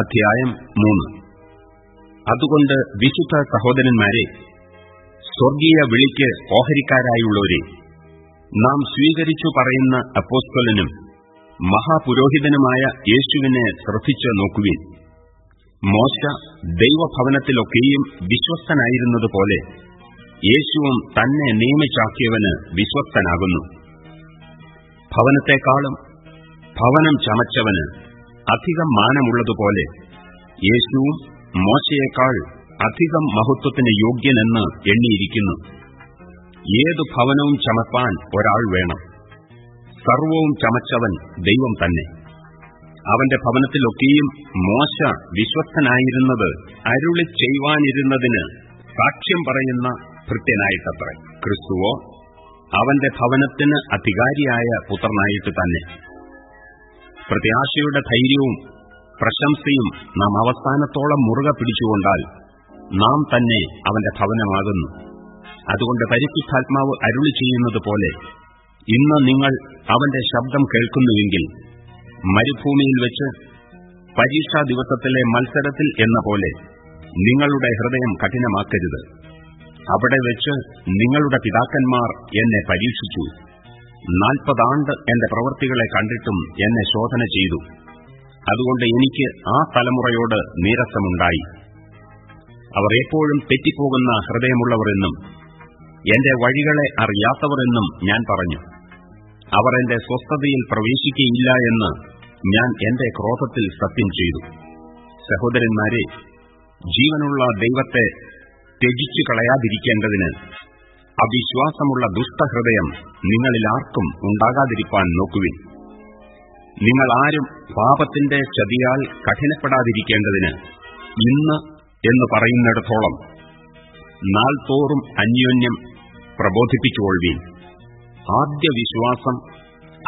അധ്യായം മൂന്ന്. അതുകൊണ്ട് വിശുദ്ധ സഹോദരന്മാരെ സ്വർഗീയ വിളിക്ക് ഓഹരിക്കാരായുള്ളവരെ നാം സ്വീകരിച്ചു പറയുന്ന അപ്പോസ്തലനും മഹാപുരോഹിതനുമായ യേശുവിനെ ശ്രദ്ധിച്ചു നോക്കുവിൻ. മോശ ദൈവഭവനത്തിലൊക്കെയും വിശ്വസ്തനായിരുന്നതുപോലെ യേശുവും തന്നെ നിയമിച്ചാക്കിയവന് വിശ്വസ്തനാകുന്നു. ഭവനത്തെക്കാളും ഭവനം ചമച്ചവന് അധികം മാനമുള്ളതുപോലെ യേശുവും മോശയേക്കാൾ അധികം മഹത്വത്തിന് യോഗ്യനെന്ന് എണ്ണിയിരിക്കുന്നു. ഏതു ഭവനവും ചമപ്പാൻ ഒരാൾ വേണം. സർവവും ചമച്ചവൻ ദൈവം തന്നെ. അവന്റെ ഭവനത്തിലൊക്കെയും മോശ വിശ്വസ്തനായിരുന്നത് അരുളി ചെയ്യുവാനിരുന്നതിന് സാക്ഷ്യം പറയുന്ന ഭൃത്യനായിട്ടത്ര. ക്രിസ്തുവോ അവന്റെ ഭവനത്തിന് അധികാരിയായ പുത്രനായിട്ട് തന്നെ. പ്രത്യാശയുടെ ധൈര്യവും പ്രശംസയും നാം അവസാനത്തോളം മുറുകെ പിടിച്ചുകൊണ്ടാൽ നാം തന്നെ അവന്റെ ഭവനമാകുന്നു. അതുകൊണ്ട് പരിശുദ്ധാത്മാവ് അരുളി ചെയ്യുന്നത് പോലെ ഇന്ന് നിങ്ങൾ അവന്റെ ശബ്ദം കേൾക്കുന്നുവെങ്കിൽ മരുഭൂമിയിൽ വെച്ച് പരീക്ഷാ ദിവസത്തിലെ മത്സരത്തിൽ എന്ന പോലെ നിങ്ങളുടെ ഹൃദയം കഠിനമാക്കരുത്. അവിടെ വെച്ച് നിങ്ങളുടെ പിതാക്കന്മാർ എന്നെ പരീക്ഷിച്ചു. നാൽപ്പതാണ്ട് എന്റെ പ്രവൃത്തികളെ കണ്ടിട്ടും എന്നെ ശോധന ചെയ്തു. അതുകൊണ്ട് എനിക്ക് ആ തലമുറയോട് നീരസമുണ്ടായി. അവർ എപ്പോഴും തെറ്റിപ്പോകുന്ന ഹൃദയമുള്ളവർ എന്നും എന്റെ വഴികളെ അറിയാത്തവർ എന്നും ഞാൻ പറഞ്ഞു. അവർ എന്റെ സ്വസ്ഥതയിൽ പ്രവേശിക്കയില്ല എന്ന് ഞാൻ എന്റെ ക്രോധത്തിൽ സത്യം ചെയ്തു. സഹോദരന്മാരെ ജീവനുള്ള ദൈവത്തെ ത്യജിച്ചു കളയാതിരിക്കേണ്ടതിന് അവിശ്വാസമുള്ള ദുഷ്ടഹൃദയം നിങ്ങളിൽ ആർക്കും ഉണ്ടാകാതിരിക്കാൻ നോക്കുവിൻ. നിങ്ങൾ ആരും പാപത്തിന്റെ ചതിയാൽ കഠിനപ്പെടാതിരിക്കേണ്ടതിന് ഇന്ന് എന്ന് പറയുന്നിടത്തോളം നാൾ തോറും അന്യോന്യം പ്രബോധിപ്പിച്ചുകൊള്ളുവീൻ. ആദ്യ വിശ്വാസം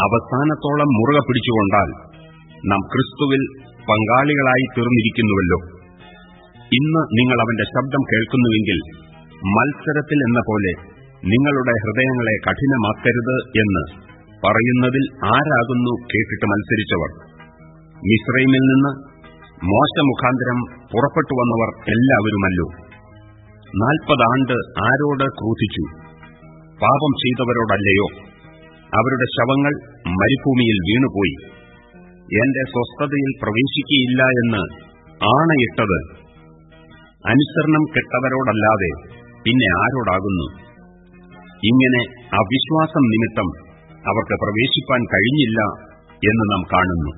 അവസാനത്തോളം മുറുക പിടിച്ചുകൊണ്ടാൽ നാം ക്രിസ്തുവിൽ പങ്കാളികളായി തീർന്നിരിക്കുന്നുവല്ലോ. ഇന്ന് നിങ്ങൾ അവന്റെ ശബ്ദം കേൾക്കുന്നുവെങ്കിൽ മത്സരത്തിൽ എന്ന പോലെ നിങ്ങളുടെ ഹൃദയങ്ങളെ കഠിനമാക്കരുത് എന്ന് പറയുന്നതിൽ ആരാകുന്നു കേട്ടിട്ട് മത്സരിച്ചവർ? മിശ്രൈമിൽ നിന്ന് മോശമുഖാന്തരം പുറപ്പെട്ടു വന്നവർ എല്ലാവരുമല്ലോ. നാൽപ്പതാണ്ട് ആരോട് ക്രൂധിച്ചു? പാപം ചെയ്തവരോടല്ലയോ? അവരുടെ ശവങ്ങൾ മരുഭൂമിയിൽ വീണുപോയി. എന്റെ സ്വസ്ഥതയിൽ പ്രവേശിക്കുകയില്ല എന്ന് ആണയിട്ടത്. അനുസരണം കെട്ടവരോടല്ലാതെ പിന്നെ ആരോടാകുന്നു? ഇങ്ങനെ അവിശ്വാസം നിമിത്തം അവർക്ക് പ്രവേശിപ്പാൻ കഴിഞ്ഞില്ല എന്ന് നാം കാണുന്നു.